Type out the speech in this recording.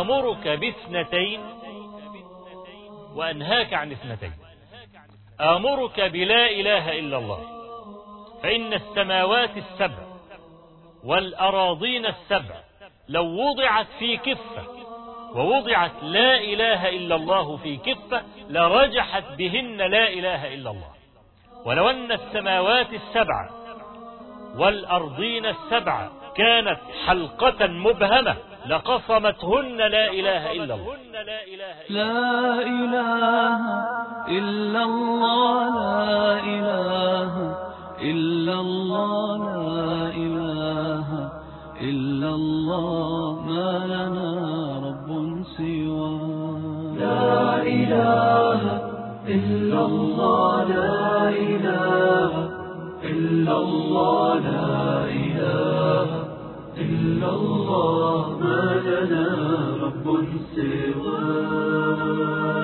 آمرك باثنتين وأنهاك عن اثنتين. آمرك بلا إله إلا الله. فإن السماوات السبع والأراضين السبع لو وضعت في كفة ووضعت لا إله إلا الله في كفة لرجحت بهن لا إله إلا الله. ولو أن السماوات السبع والأرضين السبع كانت حلقة مبهمة لقصمتهن لا إله إلا الله. لا إله إلا الله لا إله إلا الله لا إله إلا الله ما لنا رب سوى لا إله إلا الله لا إله إلا الله لا إله رب سواه